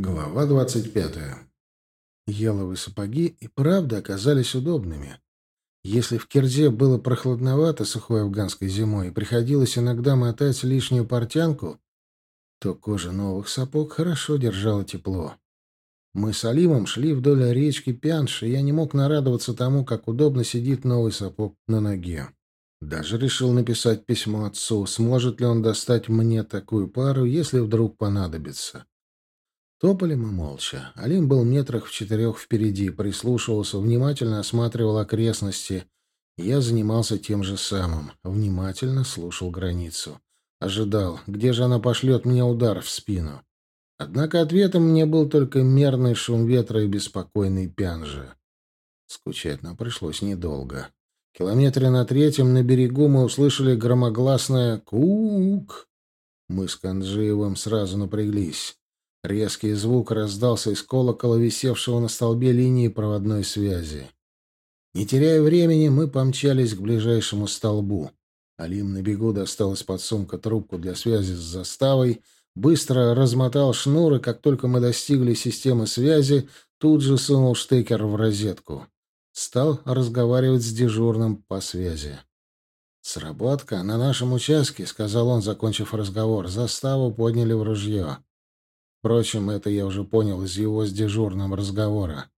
Глава двадцать пятая. Еловые сапоги и правда оказались удобными. Если в Кирзе было прохладновато сухой афганской зимой и приходилось иногда мотать лишнюю портянку, то кожа новых сапог хорошо держала тепло. Мы с Алимом шли вдоль речки Пянш, и я не мог нарадоваться тому, как удобно сидит новый сапог на ноге. Даже решил написать письмо отцу, сможет ли он достать мне такую пару, если вдруг понадобится. Топали мы молча. Алим был метрах в четырех впереди, прислушивался, внимательно осматривал окрестности. Я занимался тем же самым. Внимательно слушал границу. Ожидал, где же она пошлет мне удар в спину. Однако ответом мне был только мерный шум ветра и беспокойный пянжа. Скучать нам пришлось недолго. Километре на третьем на берегу мы услышали громогласное «Кук!». Мы с Канджиевым сразу напряглись. Резкий звук раздался из колокола, висевшего на столбе линии проводной связи. Не теряя времени, мы помчались к ближайшему столбу. Алим на бегу достал из-под сумка трубку для связи с заставой, быстро размотал шнур, и как только мы достигли системы связи, тут же сунул штекер в розетку. Стал разговаривать с дежурным по связи. «Сработка на нашем участке», — сказал он, закончив разговор. «Заставу подняли в ружье». Впрочем, это я уже понял из его с дежурным разговора.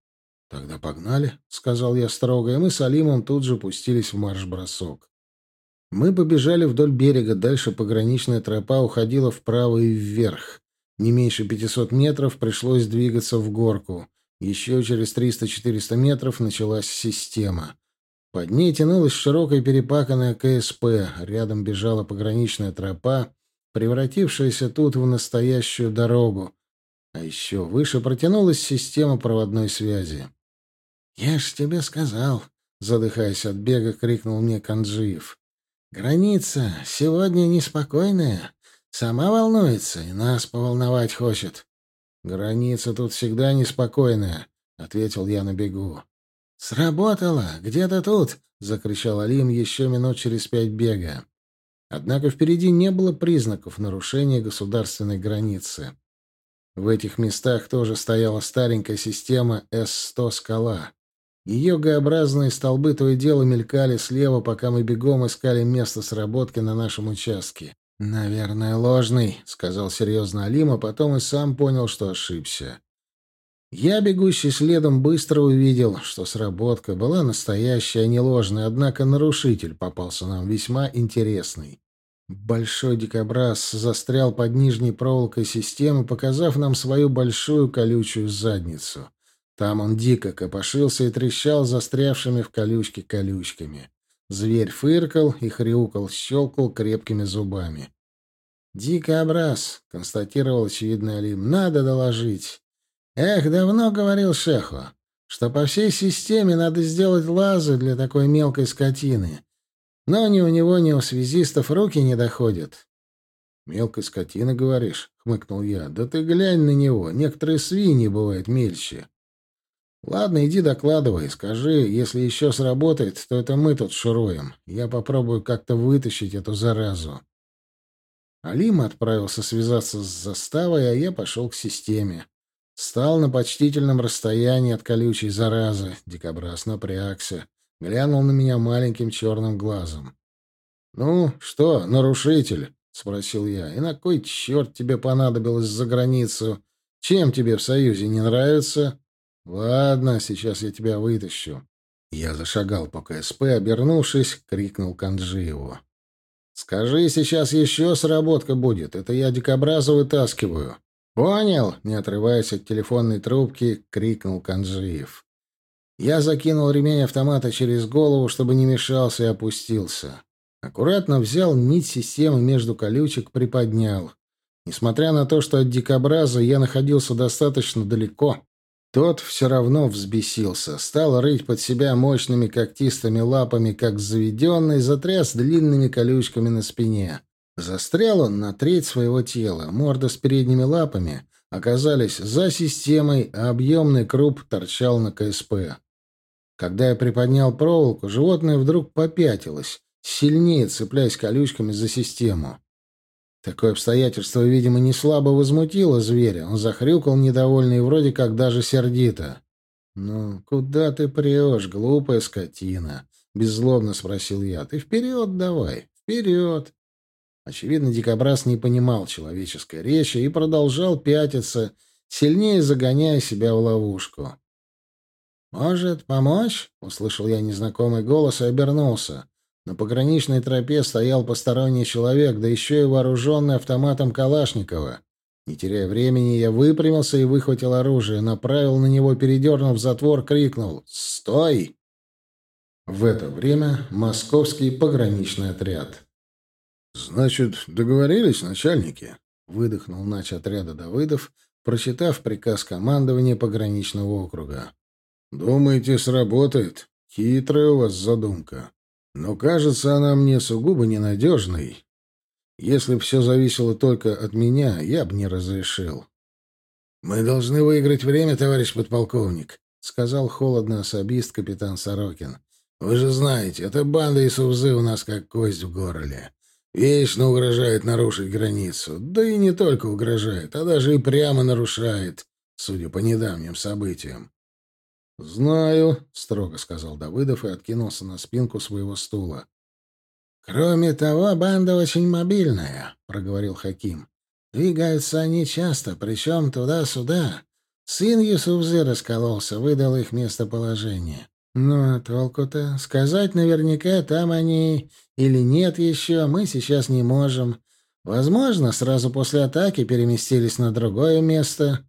«Тогда погнали», — сказал я строго, и мы с Алимом тут же пустились в марш-бросок. Мы побежали вдоль берега, дальше пограничная тропа уходила вправо и вверх. Не меньше 500 метров пришлось двигаться в горку. Еще через 300-400 метров началась система. Под ней тянулась широкая перепаканная КСП, рядом бежала пограничная тропа, превратившаяся тут в настоящую дорогу. А еще выше протянулась система проводной связи. «Я ж тебе сказал», — задыхаясь от бега, крикнул мне Канджиев. «Граница сегодня неспокойная. Сама волнуется и нас поволновать хочет». «Граница тут всегда неспокойная», — ответил я на бегу. «Сработало! Где-то тут!» — закричал Алим еще минут через пять бега. Однако впереди не было признаков нарушения государственной границы. В этих местах тоже стояла старенькая система С-100 «Скала». Ее Г-образные столбы то и дело мелькали слева, пока мы бегом искали место сработки на нашем участке. «Наверное, ложный», — сказал серьезно Алим, а потом и сам понял, что ошибся. Я, бегущий следом, быстро увидел, что сработка была настоящая, а не ложная, однако нарушитель попался нам весьма интересный. Большой дикобраз застрял под нижней проволокой системы, показав нам свою большую колючую задницу. Там он дико копошился и трещал застрявшими в колючке колючками. Зверь фыркал и хрюкал, щелкал крепкими зубами. «Дикобраз», — констатировал очевидный Алим, — «надо доложить». Эх, давно говорил шеху, что по всей системе надо сделать лазы для такой мелкой скотины. Но ни у него, ни у связистов руки не доходят. «Мелкой скотины, говоришь?» — хмыкнул я. «Да ты глянь на него. Некоторые свиньи бывают мельче». «Ладно, иди докладывай. Скажи, если еще сработает, то это мы тут шуруем. Я попробую как-то вытащить эту заразу». Алим отправился связаться с заставой, а я пошел к системе. Стал на почтительном расстоянии от колючей заразы. Дикобраз напрягся. Глянул на меня маленьким черным глазом. «Ну, что, нарушитель?» — спросил я. «И на кой черт тебе понадобилось за границу? Чем тебе в Союзе не нравится?» «Ладно, сейчас я тебя вытащу». Я зашагал по КСП, обернувшись, крикнул Канджиеву. «Скажи, сейчас еще сработка будет. Это я дикобраза вытаскиваю. «Понял!» — не отрываясь от телефонной трубки, крикнул Канжиев. Я закинул ремень автомата через голову, чтобы не мешался, и опустился. Аккуратно взял нить системы между колючек, приподнял. Несмотря на то, что от дикобраза я находился достаточно далеко, тот все равно взбесился, стал рыть под себя мощными когтистыми лапами, как заведенный, затряс длинными колючками на спине. Застрял он на треть своего тела, морда с передними лапами оказались за системой, а объемный круп торчал на КСП. Когда я приподнял проволоку, животное вдруг попятилось, сильнее цепляясь колючками за систему. Такое обстоятельство, видимо, не слабо возмутило зверя. Он захрюкал недовольно и вроде как даже сердито. «Ну, куда ты прешь, глупая скотина?» — беззлобно спросил я. «Ты вперед давай, вперед!» Очевидно, дикобраз не понимал человеческой речи и продолжал пятиться, сильнее загоняя себя в ловушку. «Может, помочь?» — услышал я незнакомый голос и обернулся. На пограничной тропе стоял посторонний человек, да еще и вооруженный автоматом Калашникова. Не теряя времени, я выпрямился и выхватил оружие, направил на него, передернув затвор, крикнул «Стой!». В это время московский пограничный отряд. «Значит, договорились, начальники?» — выдохнул нач отряда Давыдов, прочитав приказ командования пограничного округа. «Думаете, сработает? Хитрая у вас задумка. Но кажется она мне сугубо ненадежной. Если все зависело только от меня, я бы не разрешил». «Мы должны выиграть время, товарищ подполковник», — сказал холодно особист капитан Сорокин. «Вы же знаете, эта банда из Увзы у нас как кость в горле. Вечно угрожает нарушить границу. Да и не только угрожает, а даже и прямо нарушает, судя по недавним событиям. «Знаю», — строго сказал Давыдов и откинулся на спинку своего стула. «Кроме того, банда очень мобильная», — проговорил Хаким. «Двигаются они часто, причем туда-сюда. Сын Юсуфзы раскололся, выдал их местоположение. Ну, а толку-то? Сказать наверняка, там они или нет еще, мы сейчас не можем. Возможно, сразу после атаки переместились на другое место.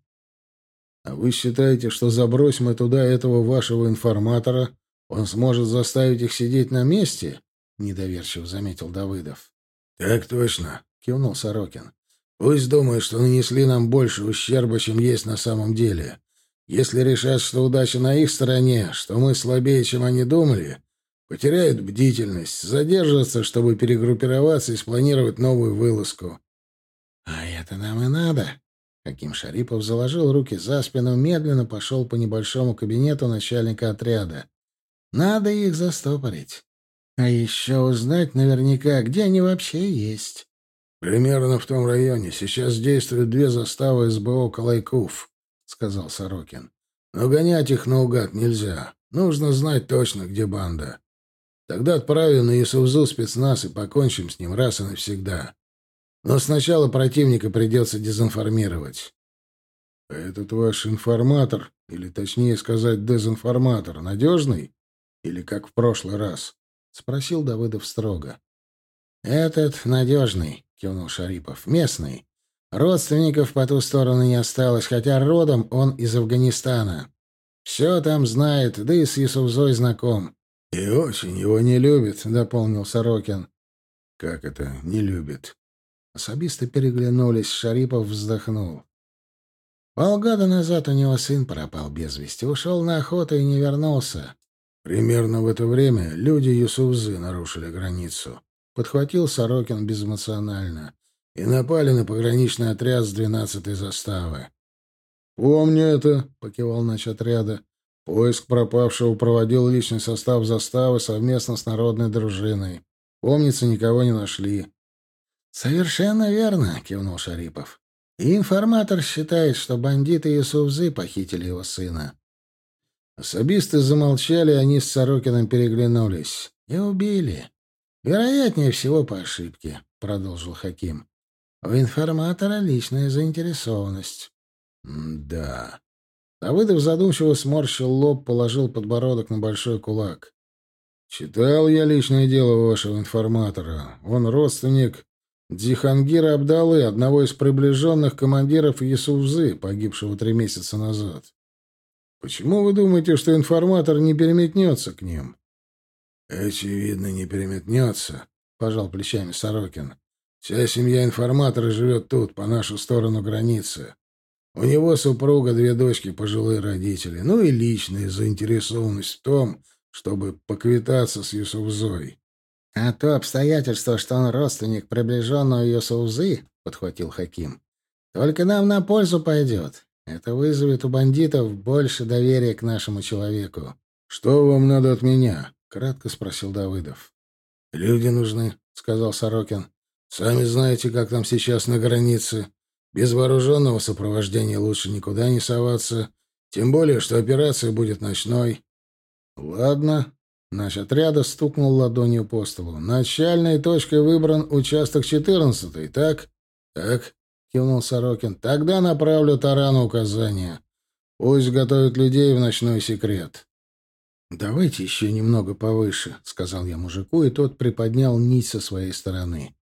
А вы считаете, что забрось мы туда этого вашего информатора, он сможет заставить их сидеть на месте? Недоверчиво заметил Давыдов. Так точно, кивнул Сорокин. Пусть думают, что нанесли нам больше ущерба, чем есть на самом деле. Если решат, что удача на их стороне, что мы слабее, чем они думали, потеряют бдительность, задержатся, чтобы перегруппироваться и спланировать новую вылазку. — А это нам и надо. Каким Шарипов заложил руки за спину, медленно пошел по небольшому кабинету начальника отряда. Надо их застопорить. А еще узнать наверняка, где они вообще есть. Примерно в том районе. Сейчас действуют две заставы СБО Калайкуф сказал Сорокин. «Но гонять их наугад нельзя. Нужно знать точно, где банда. Тогда отправим на Исувзу спецназ и покончим с ним раз и навсегда. Но сначала противника придется дезинформировать». «А этот ваш информатор, или точнее сказать дезинформатор, надежный? Или как в прошлый раз?» — спросил Давыдов строго. «Этот надежный», — кивнул Шарипов. «Местный. Родственников по ту сторону не осталось, хотя родом он из Афганистана. Все там знает, да и с Юсуфзой знаком. — И очень его не любит, — дополнил Сорокин. — Как это «не любит»? Особисты переглянулись, Шарипов вздохнул. Полгода назад у него сын пропал без вести, ушел на охоту и не вернулся. Примерно в это время люди Юсуфзы нарушили границу. Подхватил Сорокин безэмоционально и напали на пограничный отряд с двенадцатой заставы. «Помню это», — покивал нач отряда. «Поиск пропавшего проводил личный состав заставы совместно с народной дружиной. Помнится, никого не нашли». «Совершенно верно», — кивнул Шарипов. «И информатор считает, что бандиты Юсуфзы похитили его сына». Особисты замолчали, они с Сорокиным переглянулись. «И убили. Вероятнее всего по ошибке», — продолжил Хаким. У информатора личная заинтересованность. да. Давыдов задумчиво сморщил лоб, положил подбородок на большой кулак. Читал я личное дело вашего информатора. Он родственник Дзихангира Абдалы, одного из приближенных командиров Есувзы, погибшего три месяца назад. Почему вы думаете, что информатор не переметнется к ним? Очевидно, не переметнется, пожал плечами Сорокин. Вся семья информатора живет тут, по нашу сторону границы. У него супруга, две дочки, пожилые родители. Ну и личная заинтересованность в том, чтобы поквитаться с Юсуфзой. — А то обстоятельство, что он родственник приближенного Юсуфзы, — подхватил Хаким, — только нам на пользу пойдет. Это вызовет у бандитов больше доверия к нашему человеку. — Что вам надо от меня? — кратко спросил Давыдов. — Люди нужны, — сказал Сорокин. Сами знаете, как там сейчас на границе. Без вооруженного сопровождения лучше никуда не соваться, тем более, что операция будет ночной. Ладно. Наш отряд стукнул ладонью по столу. Начальной точкой выбран участок 14 так? Так, кивнул Сорокин. Тогда направлю Тарану указания. Пусть готовят людей в ночной секрет. «Давайте еще немного повыше», — сказал я мужику, и тот приподнял нить со своей стороны.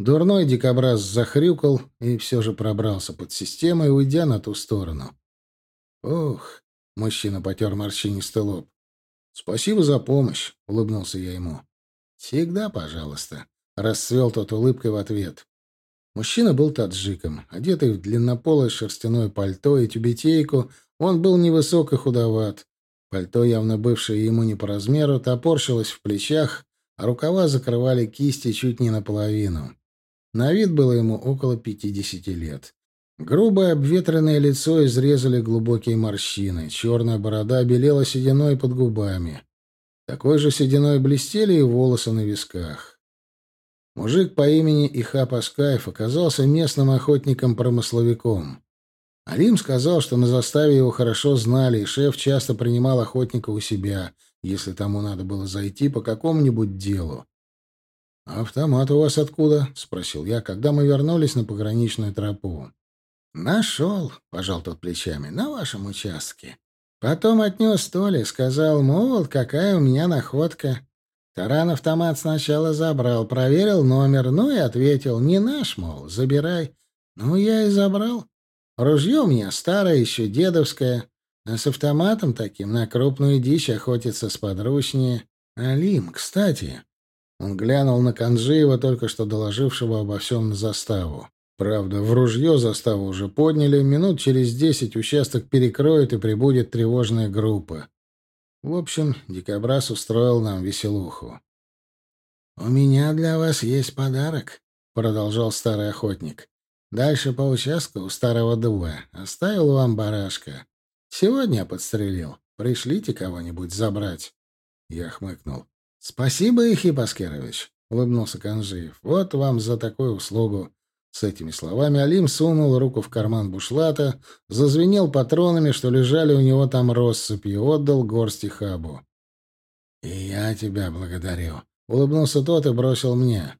Дурной дикобраз захрюкал и все же пробрался под системой, уйдя на ту сторону. «Ох!» — мужчина потер морщинистый лоб. «Спасибо за помощь», — улыбнулся я ему. «Всегда, пожалуйста», — расцвел тот улыбкой в ответ. Мужчина был таджиком. Одетый в длиннополое шерстяное пальто и тюбетейку, он был невысок и худоват. Пальто, явно бывшее ему не по размеру, топорщилось в плечах, а рукава закрывали кисти чуть не наполовину. На вид было ему около пятидесяти лет. Грубое обветренное лицо изрезали глубокие морщины, черная борода белела сединой под губами. Такой же сединой блестели и волосы на висках. Мужик по имени Ихап Аскаев оказался местным охотником-промысловиком. Алим сказал, что на заставе его хорошо знали, и шеф часто принимал охотника у себя, если тому надо было зайти по какому-нибудь делу. «Автомат у вас откуда?» — спросил я, когда мы вернулись на пограничную тропу. «Нашел», — пожал тот плечами, — «на вашем участке. Потом отнес Толе, сказал, мол, какая у меня находка. Таран автомат сначала забрал, проверил номер, ну и ответил, не наш, мол, забирай. Ну, я и забрал. Ружье у меня старое, еще дедовское, а с автоматом таким на крупную дичь охотиться сподручнее. Алим, кстати, он глянул на Канжиева, только что доложившего обо всем на заставу. Правда, в ружье заставу уже подняли, минут через десять участок перекроет и прибудет тревожная группа. В общем, дикобраз устроил нам веселуху. «У меня для вас есть подарок», — продолжал старый охотник. «Дальше по участку у старого дуба. Оставил вам барашка. Сегодня подстрелил. Пришлите кого-нибудь забрать». Я хмыкнул. «Спасибо, Ихип Аскерович», — улыбнулся Канжиев. «Вот вам за такую услугу». С этими словами Алим сунул руку в карман бушлата, зазвенел патронами, что лежали у него там россыпью, отдал горсти хабу. «И я тебя благодарю», — улыбнулся тот и бросил мне.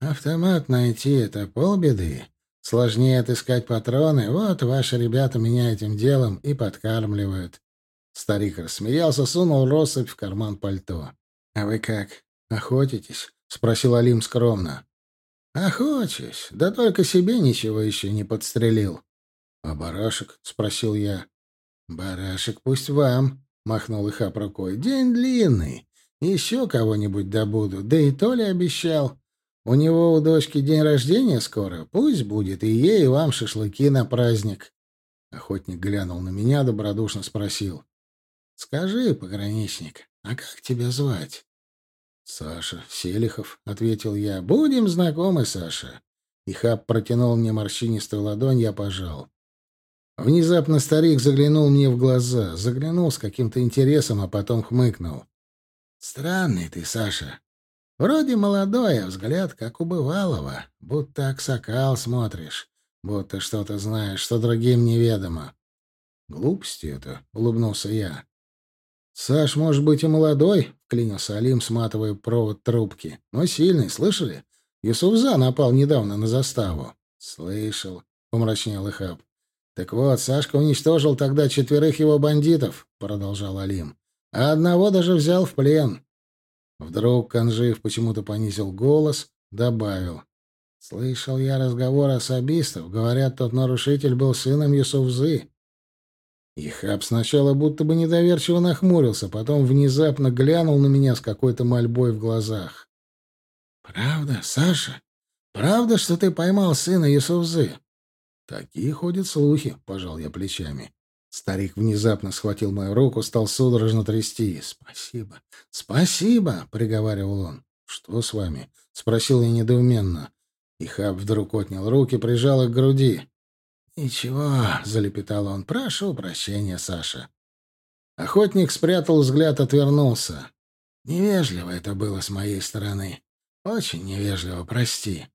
«Автомат найти — это полбеды. Сложнее отыскать патроны. Вот ваши ребята меня этим делом и подкармливают». Старик рассмеялся, сунул россыпь в карман пальто. «А вы как, охотитесь?» — спросил Алим скромно. «Охочусь, да только себе ничего еще не подстрелил». «А барашек?» — спросил я. «Барашек пусть вам», — махнул Ихап рукой. «День длинный. Еще кого-нибудь добуду. Да и то ли обещал. У него у дочки день рождения скоро. Пусть будет и ей, и вам шашлыки на праздник». Охотник глянул на меня, добродушно спросил. «Скажи, пограничник, а как тебя звать?» «Саша Селихов», — ответил я. «Будем знакомы, Саша». И Хаб протянул мне морщинистую ладонь, я пожал. Внезапно старик заглянул мне в глаза, заглянул с каким-то интересом, а потом хмыкнул. «Странный ты, Саша. Вроде молодой, а взгляд как у бывалого, будто аксакал смотришь, будто что-то знаешь, что другим неведомо». «Глупости это», — улыбнулся я. «Саш, может быть, и молодой?» — клянился Алим, сматывая провод трубки. «Но сильный, слышали? Юсуфза напал недавно на заставу». «Слышал», — помрачнел Ихаб. «Так вот, Сашка уничтожил тогда четверых его бандитов», — продолжал Алим. «А одного даже взял в плен». Вдруг Канжиев почему-то понизил голос, добавил. «Слышал я разговор особистов. Говорят, тот нарушитель был сыном Юсуфзы. И Хаб сначала будто бы недоверчиво нахмурился, потом внезапно глянул на меня с какой-то мольбой в глазах. «Правда, Саша? Правда, что ты поймал сына Юсуфзы?» «Такие ходят слухи», — пожал я плечами. Старик внезапно схватил мою руку, стал судорожно трясти. «Спасибо, спасибо!» — приговаривал он. «Что с вами?» — спросил я недоуменно. И Хаб вдруг отнял руки, прижал их к груди. «Ничего», — залепетал он, — «прошу прощения, Саша». Охотник спрятал взгляд, отвернулся. «Невежливо это было с моей стороны. Очень невежливо, прости».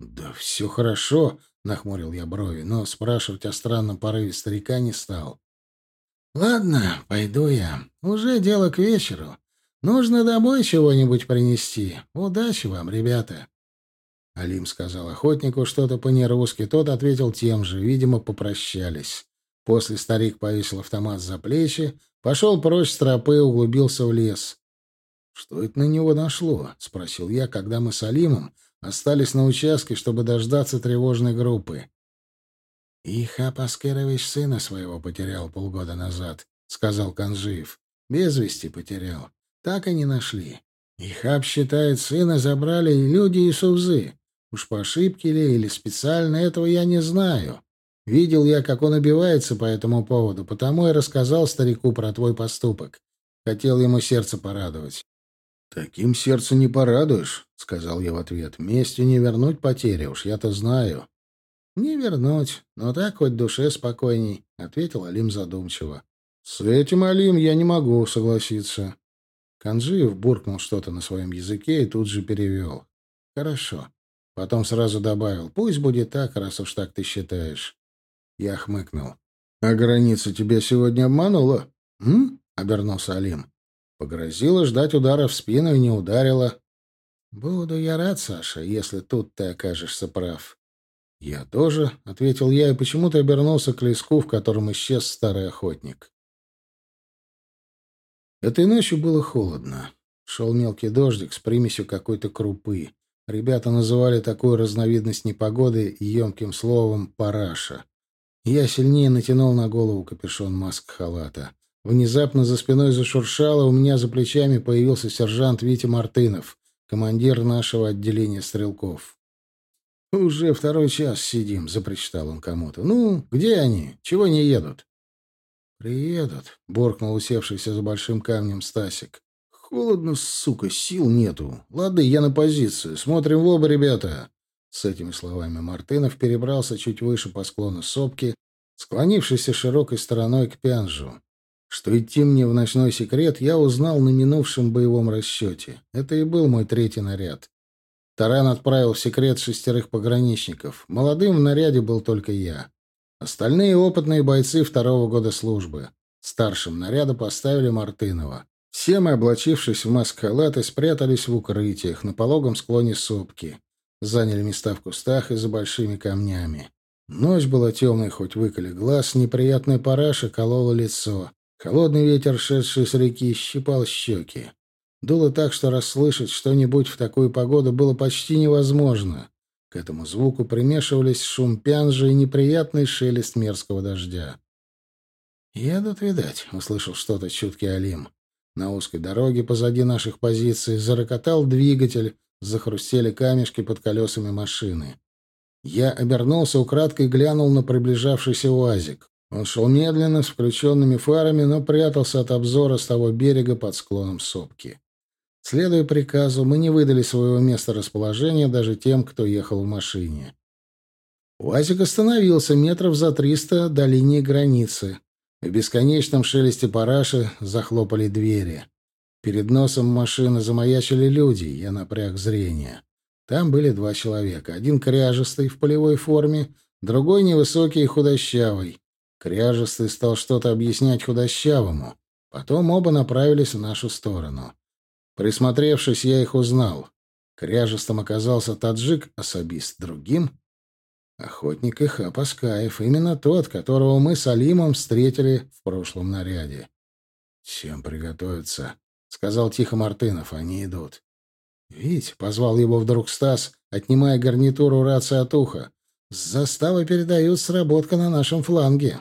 «Да все хорошо», — нахмурил я брови, но спрашивать о странном порыве старика не стал. «Ладно, пойду я. Уже дело к вечеру. Нужно домой чего-нибудь принести. Удачи вам, ребята!» Алим сказал охотнику что-то по-нерусски, тот ответил тем же, видимо, попрощались. После старик повесил автомат за плечи, пошел прочь с тропы и углубился в лес. «Что это на него нашло?» — спросил я, когда мы с Алимом остались на участке, чтобы дождаться тревожной группы. «Иха Паскерович сына своего потерял полгода назад», — сказал Канжиев. «Без вести потерял. Так и не нашли. Ихаб считает, сына забрали люди из Увзы. Уж по ошибке ли или специально, этого я не знаю. Видел я, как он обивается по этому поводу, потому и рассказал старику про твой поступок. Хотел ему сердце порадовать. «Таким сердце не порадуешь», — сказал я в ответ. «Мести не вернуть потери, уж я-то знаю». «Не вернуть, но так хоть душе спокойней», — ответил Алим задумчиво. «С этим, Алим, я не могу согласиться». Канжиев буркнул что-то на своем языке и тут же перевел. «Хорошо. Потом сразу добавил, пусть будет так, раз уж так ты считаешь. Я хмыкнул. «А граница тебя сегодня обманула?» «М?» — обернулся Алим. Погрозила ждать удара в спину и не ударила. «Буду я рад, Саша, если тут ты окажешься прав». «Я тоже», — ответил я и почему-то обернулся к леску, в котором исчез старый охотник. Этой ночью было холодно. Шел мелкий дождик с примесью какой-то крупы. Ребята называли такую разновидность непогоды емким словом «параша». Я сильнее натянул на голову капюшон маск-халата. Внезапно за спиной зашуршало, у меня за плечами появился сержант Витя Мартынов, командир нашего отделения стрелков. «Уже второй час сидим», — запричитал он кому-то. «Ну, где они? Чего не едут?» «Приедут», — буркнул усевшийся за большим камнем Стасик. Холодно, сука, сил нету. Ладно, я на позицию. Смотрим в оба, ребята. С этими словами Мартынов перебрался чуть выше по склону сопки, склонившийся широкой стороной к Пянжу. Что идти мне в ночной секрет, я узнал на минувшем боевом расчете. Это и был мой третий наряд. Таран отправил в секрет шестерых пограничников. Молодым в наряде был только я. Остальные опытные бойцы второго года службы. Старшим наряда поставили Мартынова. Все мы, облачившись в маск-халаты, спрятались в укрытиях на пологом склоне сопки. Заняли места в кустах и за большими камнями. Ночь была темной, хоть выколи глаз, неприятная параша колола лицо. Холодный ветер, шедший с реки, щипал щеки. Дуло так, что расслышать что-нибудь в такую погоду было почти невозможно. К этому звуку примешивались шум пянжа и неприятный шелест мерзкого дождя. «Едут, видать», — услышал что-то чуткий Алим. На узкой дороге позади наших позиций зарокотал двигатель, захрустели камешки под колесами машины. Я обернулся, украдкой глянул на приближавшийся УАЗик. Он шел медленно, с включенными фарами, но прятался от обзора с того берега под склоном сопки. Следуя приказу, мы не выдали своего места расположения даже тем, кто ехал в машине. УАЗик остановился метров за триста до линии границы. В бесконечном шелесте параши захлопали двери. Перед носом машины замаячили люди, я напряг зрение. Там были два человека. Один кряжестый в полевой форме, другой невысокий и худощавый. Кряжестый стал что-то объяснять худощавому. Потом оба направились в нашу сторону. Присмотревшись, я их узнал. Кряжестым оказался таджик-особист, другим Охотник и Хапаскаев, именно тот, которого мы с Алимом встретили в прошлом наряде. «Всем приготовиться», — сказал тихо Мартынов, — «они идут». «Вить», — позвал его вдруг Стас, отнимая гарнитуру рации от уха, — «с заставы передают сработка на нашем фланге».